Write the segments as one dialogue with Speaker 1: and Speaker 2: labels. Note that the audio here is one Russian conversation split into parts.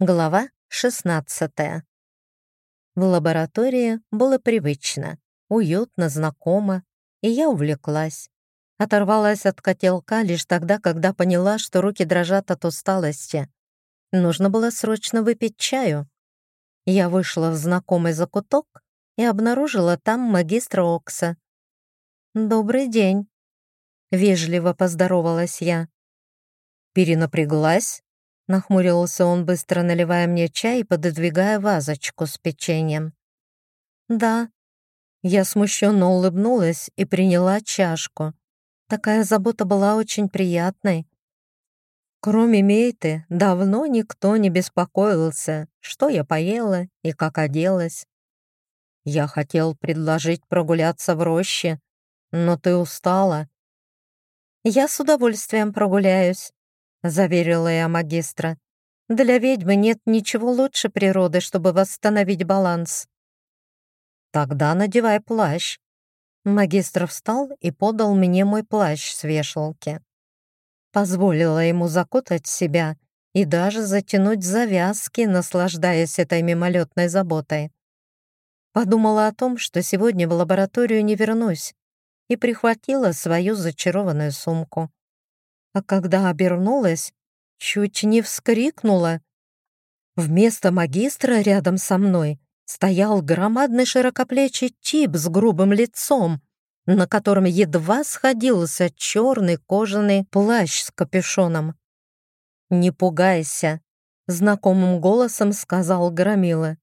Speaker 1: Глава 16. В лаборатории было привычно, уютно, знакомо, и я увлеклась. Оторвалась от котелка лишь тогда, когда поняла, что руки дрожат от усталости. Нужно было срочно выпить чаю. Я вышла в знакомый закуток и обнаружила там магистра Окса. «Добрый день», — вежливо поздоровалась я. Перенапряглась Нахмурился он, быстро наливая мне чай и пододвигая вазочку с печеньем. «Да». Я смущенно улыбнулась и приняла чашку. Такая забота была очень приятной. Кроме Мейты, давно никто не беспокоился, что я поела и как оделась. Я хотел предложить прогуляться в роще, но ты устала. Я с удовольствием прогуляюсь, — заверила я магистра. «Для ведьмы нет ничего лучше природы, чтобы восстановить баланс». «Тогда надевай плащ». Магистр встал и подал мне мой плащ с вешалки. Позволила ему закутать себя и даже затянуть завязки, наслаждаясь этой мимолетной заботой. Подумала о том, что сегодня в лабораторию не вернусь, и прихватила свою зачарованную сумку а когда обернулась, чуть не вскрикнула. Вместо магистра рядом со мной стоял громадный широкоплечий тип с грубым лицом, на котором едва сходился черный кожаный плащ с капюшоном. «Не пугайся», — знакомым голосом сказал Громила.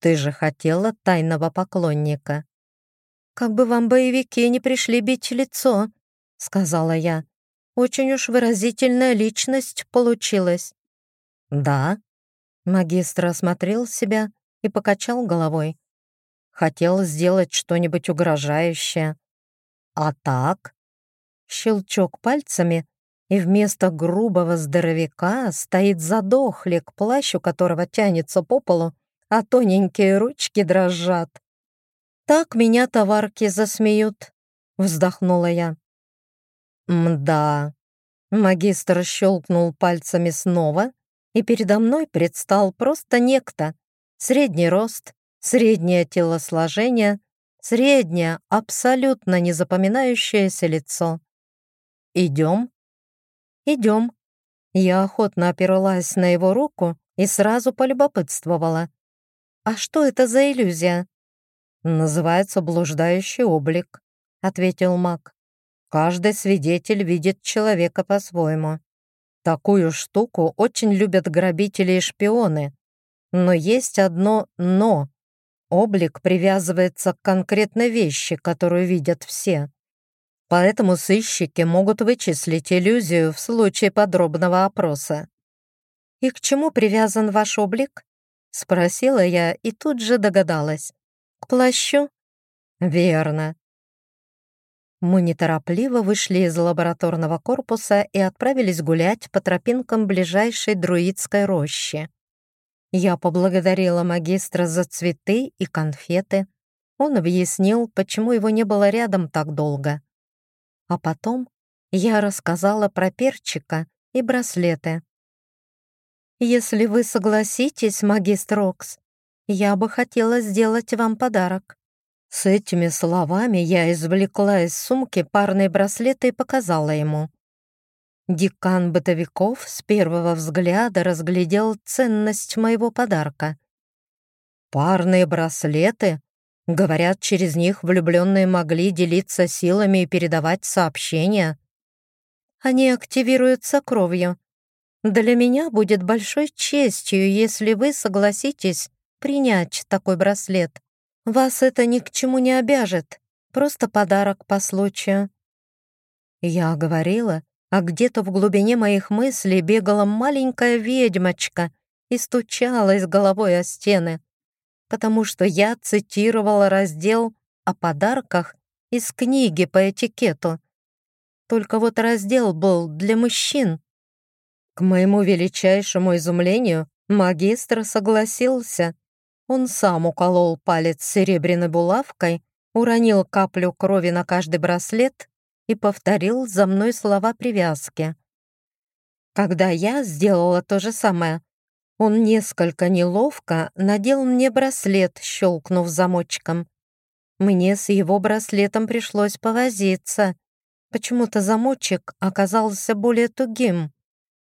Speaker 1: «Ты же хотела тайного поклонника». «Как бы вам боевики не пришли бить лицо», — сказала я. Очень уж выразительная личность получилась». «Да?» Магистр осмотрел себя и покачал головой. Хотел сделать что-нибудь угрожающее. «А так?» Щелчок пальцами, и вместо грубого здоровяка стоит задохлик, плащ у которого тянется по полу, а тоненькие ручки дрожат. «Так меня товарки засмеют», — вздохнула я. Мда. Магистр щелкнул пальцами снова, и передо мной предстал просто некто. Средний рост, среднее телосложение, среднее, абсолютно незапоминающееся лицо. «Идем?» «Идем». Я охотно опиралась на его руку и сразу полюбопытствовала. «А что это за иллюзия?» «Называется блуждающий облик», — ответил маг. Каждый свидетель видит человека по-своему. Такую штуку очень любят грабители и шпионы. Но есть одно «но». Облик привязывается к конкретной вещи, которую видят все. Поэтому сыщики могут вычислить иллюзию в случае подробного опроса. «И к чему привязан ваш облик?» — спросила я и тут же догадалась. «К плащу?» «Верно. Мы неторопливо вышли из лабораторного корпуса и отправились гулять по тропинкам ближайшей друидской рощи. Я поблагодарила магистра за цветы и конфеты. Он объяснил, почему его не было рядом так долго. А потом я рассказала про перчика и браслеты. «Если вы согласитесь, магистр Окс, я бы хотела сделать вам подарок», с этими словами я извлекла из сумки парные браслеты и показала ему. Декан бытовиков с первого взгляда разглядел ценность моего подарка. «Парные браслеты?» Говорят, через них влюбленные могли делиться силами и передавать сообщения. Они активируются кровью. Для меня будет большой честью, если вы согласитесь принять такой браслет. Вас это ни к чему не обяжет, просто подарок по случаю». Я говорила, а где-то в глубине моих мыслей бегала маленькая ведьмочка и стучалась головой о стены, потому что я цитировала раздел о подарках из книги по этикету. Только вот раздел был для мужчин. К моему величайшему изумлению магистр согласился он сам уколол палец серебряной булавкой, уронил каплю крови на каждый браслет и повторил за мной слова привязки. Когда я сделала то же самое, Он несколько неловко надел мне браслет, щелкнув замочком. Мне с его браслетом пришлось повозиться. Почему-то замочек оказался более тугим.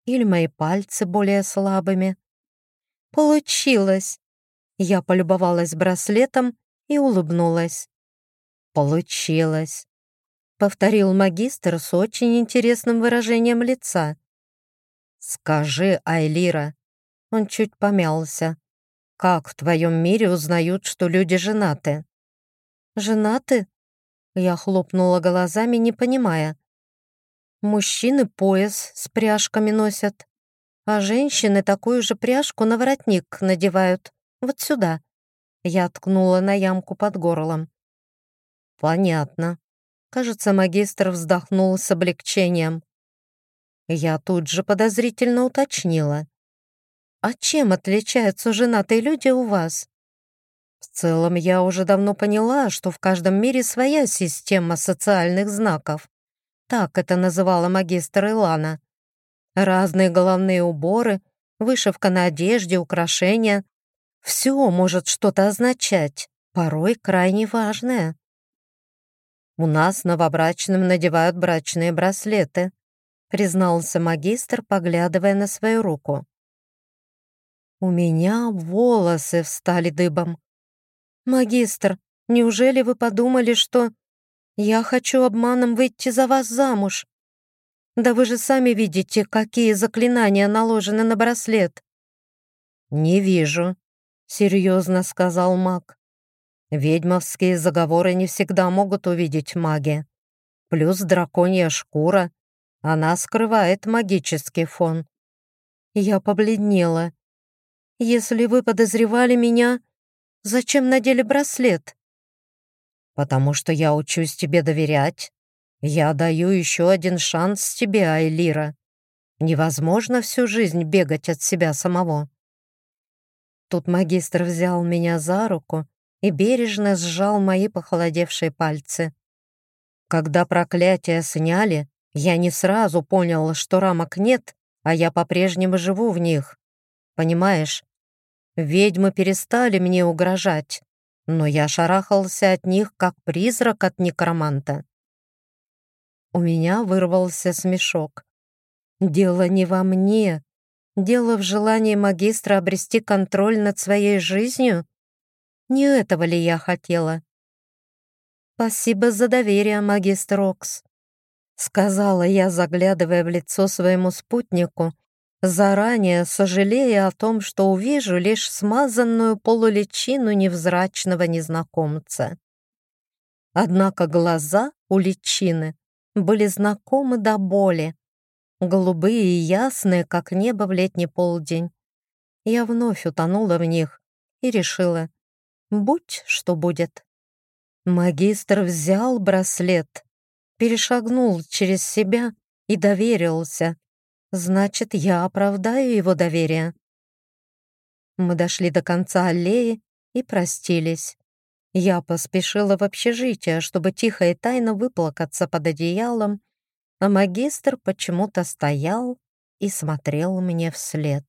Speaker 1: Или мои пальцы более слабыми. Получилось. Я полюбовалась браслетом и улыбнулась. Получилось. Повторил магистр с очень интересным выражением лица. «Скажи, Айлира». Он чуть помялся. «Как в твоем мире узнают, что люди женаты?» «Женаты?» Я хлопнула глазами, не понимая. «Мужчины пояс с пряжками носят, а женщины такую же пряжку на воротник надевают, вот сюда». Я ткнула на ямку под горлом. «Понятно». Кажется, магистр вздохнул с облегчением. Я тут же подозрительно уточнила. «А чем отличаются женатые люди у вас?» В целом, я уже давно поняла, что в каждом мире своя система социальных знаков. Так это называла магистр Илана. Разные головные уборы, вышивка на одежде, украшения. Все может что-то означать, порой крайне важное. У нас новобрачным надевают брачные браслеты, признался магистр, поглядывая на свою руку. У меня волосы встали дыбом. «Магистр, неужели вы подумали, что я хочу обманом выйти за вас замуж? Да вы же сами видите, какие заклинания наложены на браслет». «Не вижу», — серьезно сказал маг. «Ведьмовские заговоры не всегда могут увидеть маги. Плюс драконья шкура, она скрывает магический фон». Я побледнела. «Если вы подозревали меня, Зачем надели браслет?» «Потому что я учусь тебе доверять. Я даю еще один шанс тебе, Айлира. Невозможно всю жизнь бегать от себя самого». Тут магистр взял меня за руку и бережно сжал мои похолодевшие пальцы. Когда проклятия сняли, я не сразу понял, что рамок нет, а я по-прежнему живу в них. Понимаешь, Ведьмы перестали мне угрожать, но я шарахался от них, как призрак от некроманта. У меня вырвался смешок. Дело не во мне. Дело в желании магистра обрести контроль над своей жизнью? Не этого ли я хотела? «Спасибо за доверие, магистр Окс», — сказала я, заглядывая в лицо своему спутнику заранее сожалея о том, что увижу лишь смазанную полуличину невзрачного незнакомца. Однако глаза у личины были знакомы до боли, голубые и ясные, как небо в летний полдень. Я вновь утонула в них и решила, будь что будет. Магистр взял браслет, перешагнул через себя и доверился, Значит, я оправдаю его доверие. Мы дошли до конца аллеи и простились. Я поспешила в общежитие, чтобы тихо и тайно выплакаться под одеялом, а магистр почему-то стоял и смотрел мне вслед.